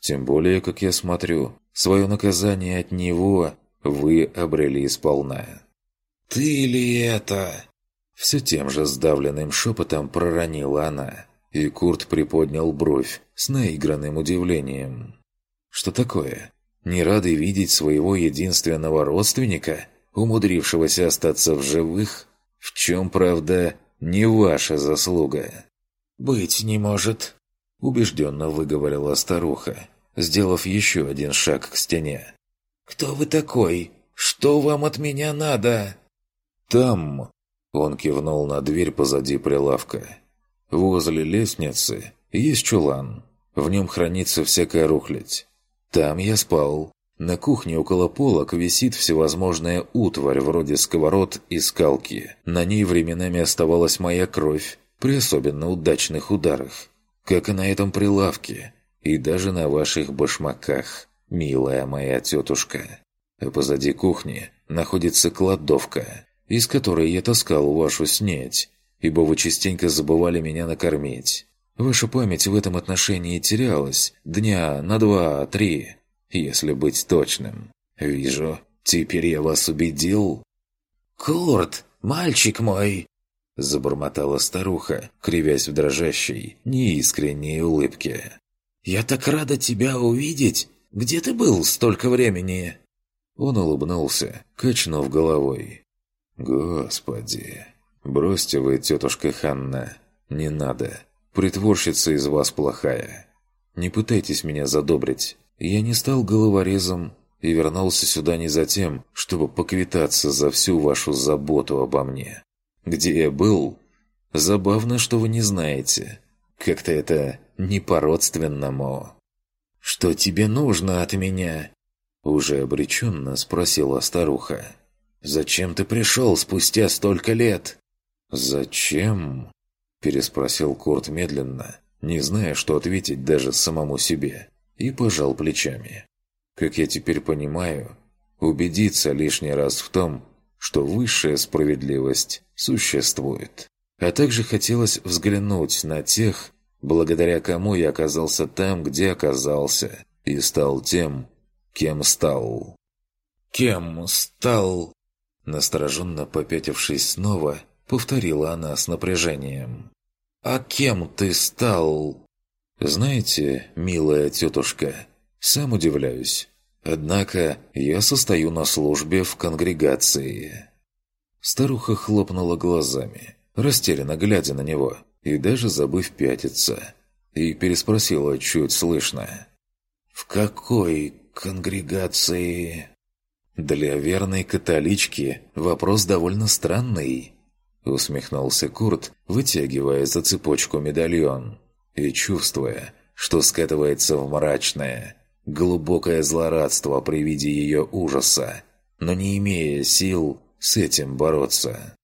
«Тем более, как я смотрю, свое наказание от него вы обрели сполна». «Ты ли это?» Все тем же сдавленным шепотом проронила она, и Курт приподнял бровь с наигранным удивлением. «Что такое? Не рады видеть своего единственного родственника, умудрившегося остаться в живых? В чем, правда, не ваша заслуга?» «Быть не может», — убежденно выговорила старуха, сделав еще один шаг к стене. «Кто вы такой? Что вам от меня надо?» «Там...» — он кивнул на дверь позади прилавка. «Возле лестницы есть чулан. В нем хранится всякая рухлядь. Там я спал. На кухне около полок висит всевозможная утварь вроде сковород и скалки. На ней временами оставалась моя кровь при особенно удачных ударах. Как и на этом прилавке. И даже на ваших башмаках, милая моя тетушка. А позади кухни находится кладовка, из которой я таскал вашу снеть, ибо вы частенько забывали меня накормить. Ваша память в этом отношении терялась дня на два-три, если быть точным. Вижу, теперь я вас убедил». «Курт, мальчик мой!» Забормотала старуха, кривясь в дрожащей, неискренней улыбке. «Я так рада тебя увидеть! Где ты был столько времени?» Он улыбнулся, качнув головой. «Господи! Бросьте вы, тетушка Ханна! Не надо! Притворщица из вас плохая. Не пытайтесь меня задобрить. Я не стал головорезом и вернулся сюда не за тем, чтобы поквитаться за всю вашу заботу обо мне. Где я был? Забавно, что вы не знаете. Как-то это не по-родственному. «Что тебе нужно от меня?» Уже обреченно спросила старуха. «Зачем ты пришел спустя столько лет?» «Зачем?» Переспросил Курт медленно, не зная, что ответить даже самому себе, и пожал плечами. Как я теперь понимаю, убедиться лишний раз в том, что высшая справедливость существует. А также хотелось взглянуть на тех, благодаря кому я оказался там, где оказался, и стал тем, кем стал. «Кем стал?» Настороженно попятившись снова, повторила она с напряжением. «А кем ты стал?» «Знаете, милая тетушка, сам удивляюсь. Однако я состою на службе в конгрегации». Старуха хлопнула глазами, растерянно глядя на него, и даже забыв пятиться, и переспросила чуть слышно. «В какой конгрегации?» «Для верной католички вопрос довольно странный», — усмехнулся Курт, вытягивая за цепочку медальон и чувствуя, что скатывается в мрачное, глубокое злорадство при виде ее ужаса, но не имея сил с этим бороться.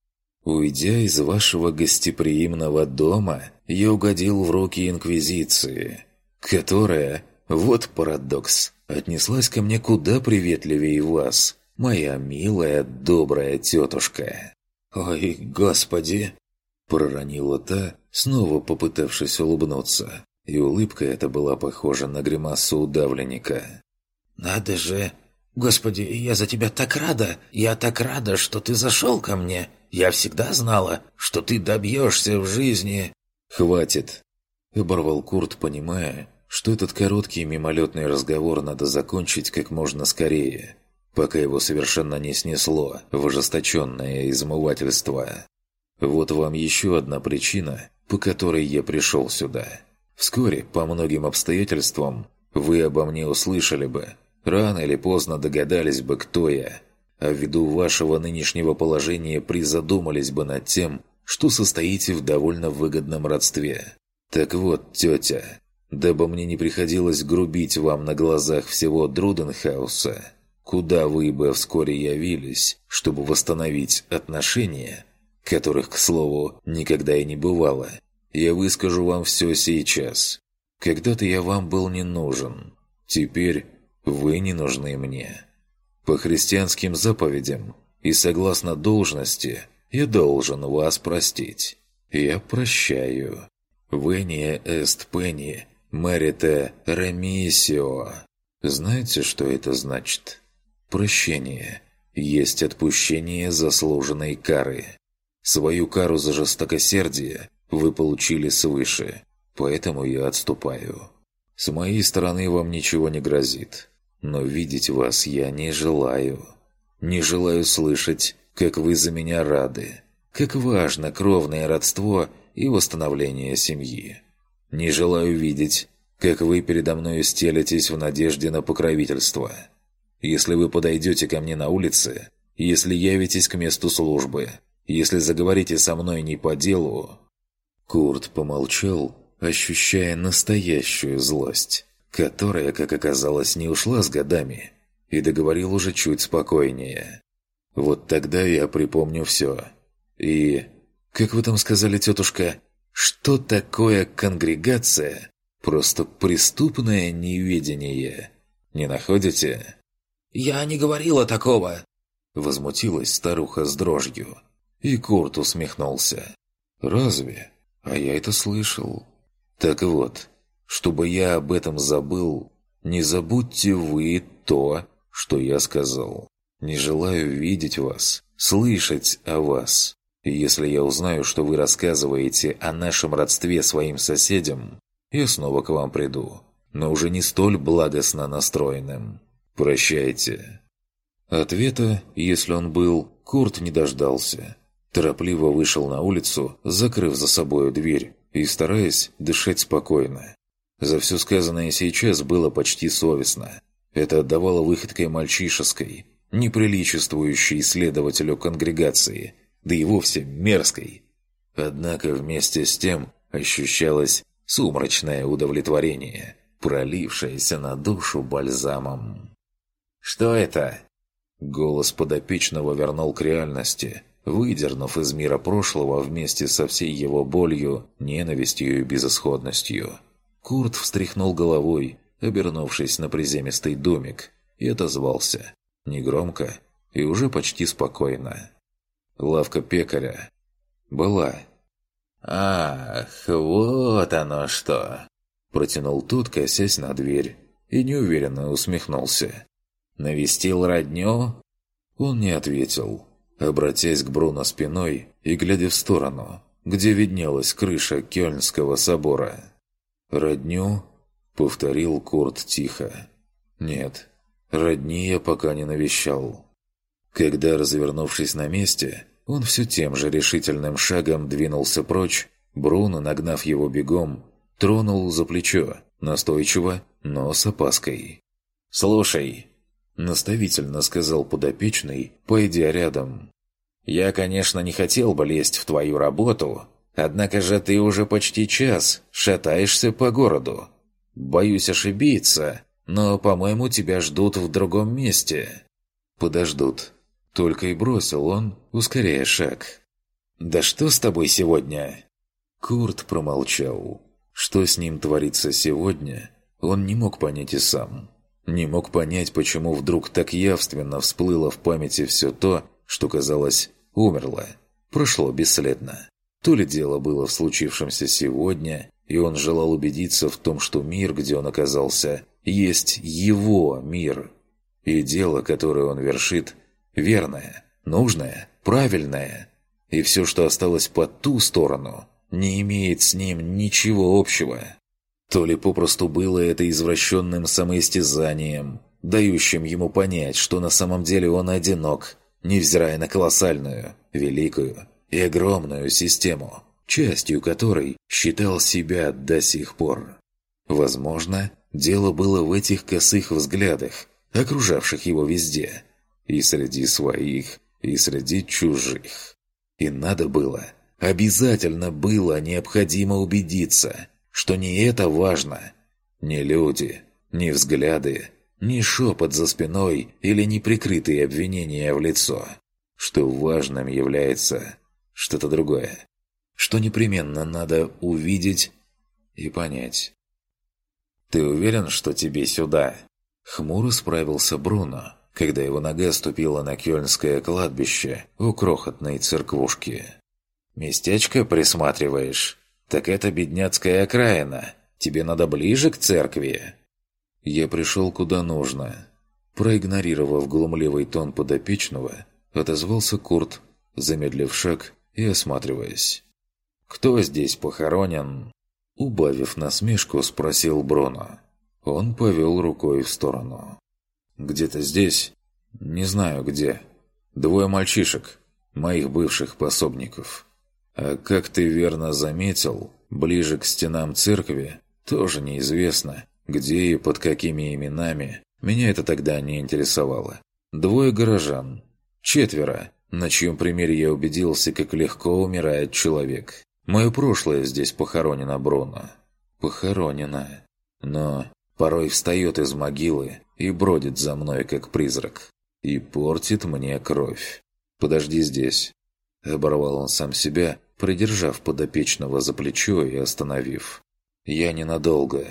Уйдя из вашего гостеприимного дома, я угодил в руки Инквизиции, которая, вот парадокс, отнеслась ко мне куда приветливее вас, моя милая добрая тетушка. «Ой, господи!» Проронила та, снова попытавшись улыбнуться, и улыбка эта была похожа на гримасу удавленника. «Надо же! Господи, я за тебя так рада! Я так рада, что ты зашел ко мне! Я всегда знала, что ты добьешься в жизни!» «Хватит!» – оборвал Курт, понимая, что этот короткий мимолетный разговор надо закончить как можно скорее, пока его совершенно не снесло в ожесточенное измывательство. Вот вам еще одна причина, по которой я пришел сюда. Вскоре, по многим обстоятельствам, вы обо мне услышали бы. Рано или поздно догадались бы, кто я. А ввиду вашего нынешнего положения призадумались бы над тем, что состоите в довольно выгодном родстве. Так вот, тетя, дабы мне не приходилось грубить вам на глазах всего Друденхауса, куда вы бы вскоре явились, чтобы восстановить отношения, которых, к слову, никогда и не бывало, я выскажу вам все сейчас. Когда-то я вам был не нужен, теперь вы не нужны мне. По христианским заповедям и согласно должности я должен вас простить. Я прощаю. Вения эст пенни мерите ремиссио. Знаете, что это значит? Прощение есть отпущение заслуженной кары. Свою кару за жестокосердие вы получили свыше, поэтому я отступаю. С моей стороны вам ничего не грозит, но видеть вас я не желаю. Не желаю слышать, как вы за меня рады, как важно кровное родство и восстановление семьи. Не желаю видеть, как вы передо мной стелитесь в надежде на покровительство. Если вы подойдете ко мне на улице, если явитесь к месту службы, если заговорите со мной не по делу...» Курт помолчал, ощущая настоящую злость, которая, как оказалось, не ушла с годами, и договорил уже чуть спокойнее. Вот тогда я припомню все. И... Как вы там сказали, тетушка, что такое конгрегация? Просто преступное неведение. Не находите? «Я не говорила такого!» Возмутилась старуха с дрожью. И Курт усмехнулся. «Разве? А я это слышал. Так вот, чтобы я об этом забыл, не забудьте вы то, что я сказал. Не желаю видеть вас, слышать о вас. Если я узнаю, что вы рассказываете о нашем родстве своим соседям, я снова к вам приду, но уже не столь благостно настроенным. Прощайте». Ответа, если он был, Курт не дождался. Торопливо вышел на улицу, закрыв за собою дверь и стараясь дышать спокойно. За все сказанное сейчас было почти совестно. Это отдавало выходкой мальчишеской, неприличествующей следователю конгрегации, да и вовсе мерзкой. Однако вместе с тем ощущалось сумрачное удовлетворение, пролившееся на душу бальзамом. «Что это?» Голос подопечного вернул к реальности, выдернув из мира прошлого вместе со всей его болью, ненавистью и безысходностью. Курт встряхнул головой, обернувшись на приземистый домик, и отозвался. Негромко и уже почти спокойно. Лавка пекаря была. «Ах, вот оно что!» Протянул тут, косясь на дверь, и неуверенно усмехнулся. «Навестил родню?» Он не ответил, обратясь к Бруно спиной и глядя в сторону, где виднелась крыша Кёльнского собора. «Родню?» — повторил Курт тихо. «Нет, родни я пока не навещал». Когда, развернувшись на месте, он все тем же решительным шагом двинулся прочь, Бруно, нагнав его бегом, тронул за плечо, настойчиво, но с опаской. «Слушай», – наставительно сказал подопечный, пойдя рядом. «Я, конечно, не хотел бы лезть в твою работу, однако же ты уже почти час шатаешься по городу. Боюсь ошибиться, но, по-моему, тебя ждут в другом месте». «Подождут», – только и бросил он, ускоряя шаг. «Да что с тобой сегодня?» Курт промолчал. Что с ним творится сегодня, он не мог понять и сам. Не мог понять, почему вдруг так явственно всплыло в памяти все то, что, казалось, умерло. прошло бесследно. То ли дело было в случившемся сегодня, и он желал убедиться в том, что мир, где он оказался, есть его мир. И дело, которое он вершит, верное, нужное, правильное. И все, что осталось по ту сторону, не имеет с ним ничего общего. То ли попросту было это извращенным самоистязанием, дающим ему понять, что на самом деле он одинок, невзирая на колоссальную, великую и огромную систему, частью которой считал себя до сих пор. Возможно, дело было в этих косых взглядах, окружавших его везде, и среди своих, и среди чужих. И надо было, обязательно было необходимо убедиться, что не это важно. Не люди, не взгляды, не шепот за спиной или неприкрытые обвинения в лицо. Что важным является что-то другое. Что непременно надо увидеть и понять. «Ты уверен, что тебе сюда?» Хмуро справился Бруно, когда его нога ступила на кёльнское кладбище у крохотной церквушки. «Местечко присматриваешь? Так это бедняцкая окраина. Тебе надо ближе к церкви». Я пришел куда нужно. Проигнорировав глумливый тон подопечного, отозвался Курт, замедлив шаг и осматриваясь. «Кто здесь похоронен?» Убавив насмешку, спросил Бруно. Он повел рукой в сторону. «Где-то здесь? Не знаю где. Двое мальчишек, моих бывших пособников. А как ты верно заметил, ближе к стенам церкви тоже неизвестно, где и под какими именами, меня это тогда не интересовало. Двое горожан. Четверо, на чьем примере я убедился, как легко умирает человек. Мое прошлое здесь похоронено, Бруно. Похоронено. Но порой встает из могилы и бродит за мной, как призрак. И портит мне кровь. «Подожди здесь». Оборвал он сам себя, придержав подопечного за плечо и остановив. «Я ненадолго.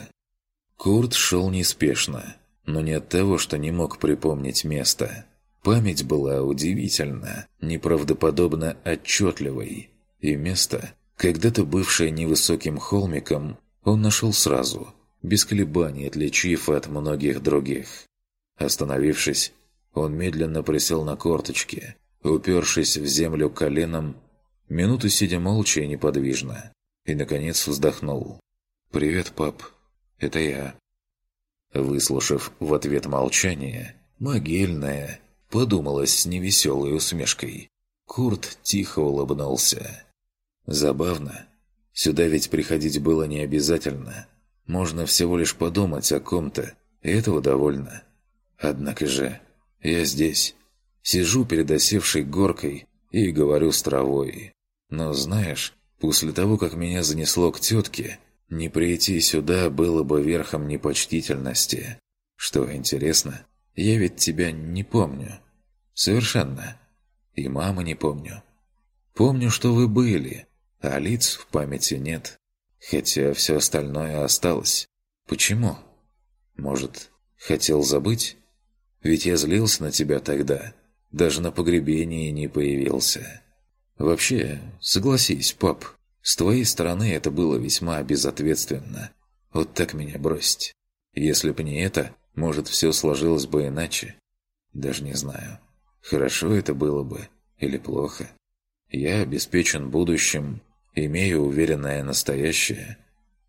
Курт шел неспешно, но не от того, что не мог припомнить место. Память была удивительно, неправдоподобно отчетливой. И место, когда-то бывшее невысоким холмиком, он нашел сразу, без колебаний отличив от многих других. Остановившись, он медленно присел на корточки, упершись в землю коленом, минуту сидя молча и неподвижно, и, наконец, вздохнул. «Привет, пап», это я». Выслушав в ответ молчание, могильное, подумалось с невеселой усмешкой. Курт тихо улыбнулся. «Забавно. Сюда ведь приходить было не обязательно. Можно всего лишь подумать о ком-то, и этого довольно. Однако же, я здесь. Сижу перед осевшей горкой и говорю с травой. Но знаешь, после того, как меня занесло к тетке, не прийти сюда было бы верхом непочтительности. Что интересно, я ведь тебя не помню. Совершенно. И мамы не помню. Помню, что вы были, а лиц в памяти нет. Хотя все остальное осталось. Почему? Может, хотел забыть? Ведь я злился на тебя тогда. Даже на погребении не появился. Вообще, согласись, пап, с твоей стороны это было весьма безответственно. Вот так меня бросить. Если б не это, может, все сложилось бы иначе. Даже не знаю, хорошо это было бы или плохо. Я обеспечен будущим, имею уверенное настоящее.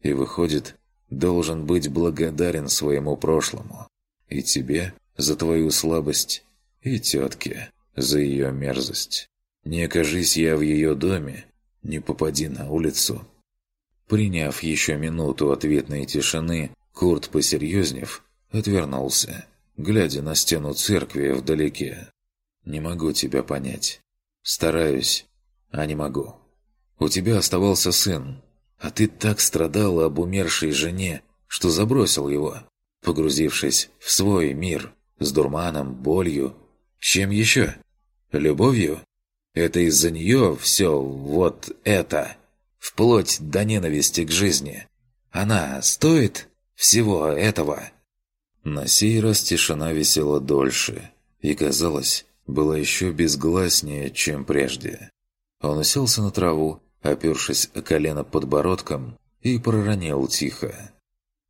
И, выходит, должен быть благодарен своему прошлому. И тебе за твою слабость, и тетке за ее мерзость. Не окажись я в ее доме, не попади на улицу». Приняв еще минуту ответной тишины, Курт, посерьезнев, отвернулся, глядя на стену церкви вдалеке. «Не могу тебя понять. Стараюсь, а не могу. У тебя оставался сын, а ты так страдал об умершей жене, что забросил его, погрузившись в свой мир с дурманом, болью. Чем еще? Любовью? Это из-за нее все вот это. Вплоть до ненависти к жизни. Она стоит всего этого?» На сей раз тишина висела дольше и, казалось, была еще безгласнее, чем прежде. Он уселся на траву, опершись о колено подбородком, и проронил тихо.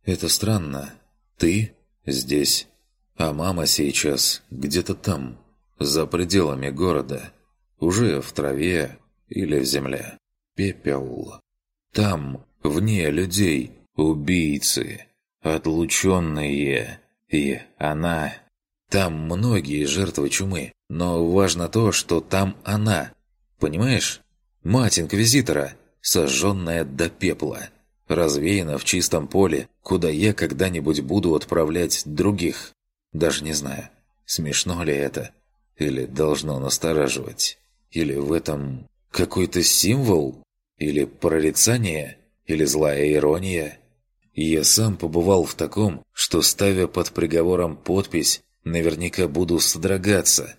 «Это странно. Ты здесь, а мама сейчас где-то там, за пределами города, уже в траве или в земле. Пепел. Там, вне людей, убийцы, отлученные, и она. Там многие жертвы чумы, но важно то, что там она. Понимаешь? Мать Инквизитора, сожженная до пепла, развеяна в чистом поле, куда я когда-нибудь буду отправлять других. Даже не знаю, смешно ли это, или должно настораживать, или в этом какой-то символ, или прорицание, или злая ирония. я сам побывал в таком, что, ставя под приговором подпись, наверняка буду содрогаться,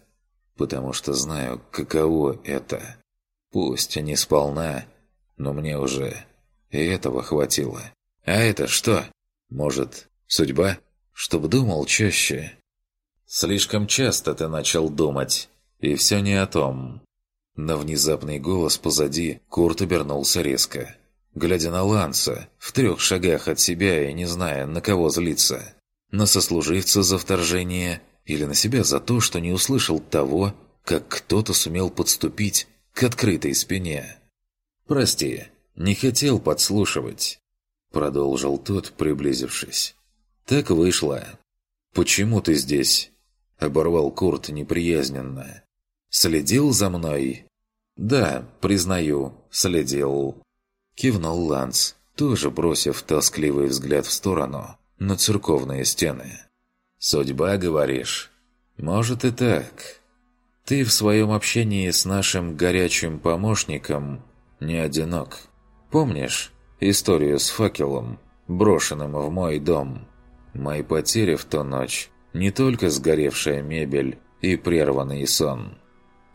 потому что знаю, каково это. Пусть не сполна, но мне уже и этого хватило. А это что? Может, судьба? Чтоб думал чаще. Слишком часто ты начал думать, и все не о том. На внезапный голос позади Курт обернулся резко, глядя на Ланса, в трех шагах от себя и не зная, на кого злиться. На сослуживца за вторжение или на себя за то, что не услышал того, как кто-то сумел подступить к открытой спине. «Прости, не хотел подслушивать», — продолжил тот, приблизившись. «Так вышло. Почему ты здесь?» — оборвал Курт неприязненно. «Следил за мной?» «Да, признаю, следил». Кивнул Ланс, тоже бросив тоскливый взгляд в сторону, на церковные стены. «Судьба, говоришь?» «Может и так. Ты в своем общении с нашим горячим помощником не одинок. Помнишь историю с факелом, брошенным в мой дом? Мои потери в ту ночь не только сгоревшая мебель и прерванный сон.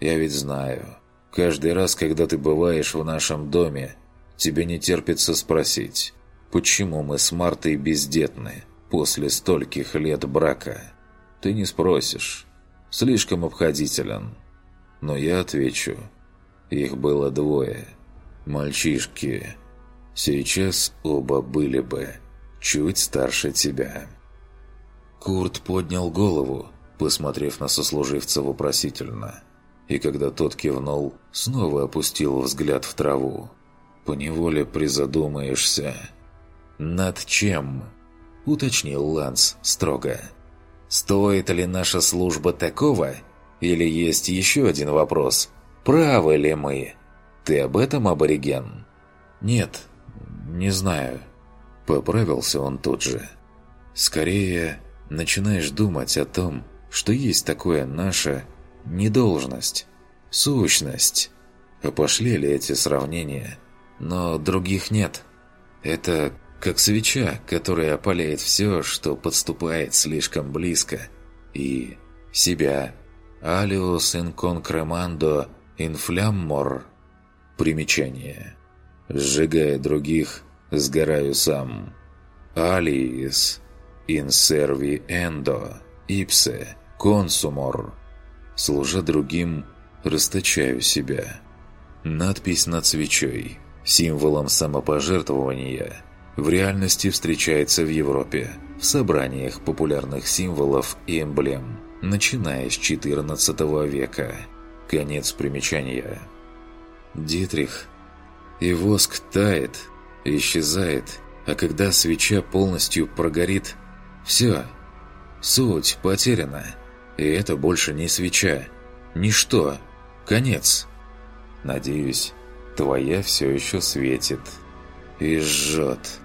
Я ведь знаю, каждый раз, когда ты бываешь в нашем доме, тебе не терпится спросить, почему мы с Мартой бездетны после стольких лет брака. Ты не спросишь слишком обходителен. Но я отвечу. Их было двое. Мальчишки. Сейчас оба были бы чуть старше тебя. Курт поднял голову, посмотрев на сослуживца вопросительно. И когда тот кивнул, снова опустил взгляд в траву. Поневоле призадумаешься. «Над чем?» – уточнил Ланс строго. Стоит ли наша служба такого? Или есть еще один вопрос? Правы ли мы? Ты об этом, абориген? Нет, не знаю. Поправился он тут же. Скорее, начинаешь думать о том, что есть такое наша недолжность, сущность. Пошли ли эти сравнения? Но других нет. Это как свеча, которая опаляет все, что подступает слишком близко. И себя. «Алиус ин конкремандо инфляммор». Примечание. «Сжигая других, сгораю сам». «Алиис инсерви эндо ипсе консумор». Служа другим, расточаю себя. Надпись над свечой, символом самопожертвования – в реальности встречается в Европе в собраниях популярных символов и эмблем, начиная с XIV века. Конец примечания. Дитрих. И воск тает, исчезает, а когда свеча полностью прогорит, все, суть потеряна. И это больше не свеча, ничто, конец. Надеюсь, твоя все еще светит и жжет.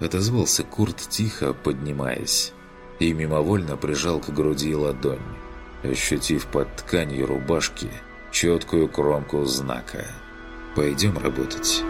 Отозвался Курт тихо, поднимаясь, и мимовольно прижал к груди ладонь, ощутив под тканью рубашки четкую кромку знака. «Пойдем работать».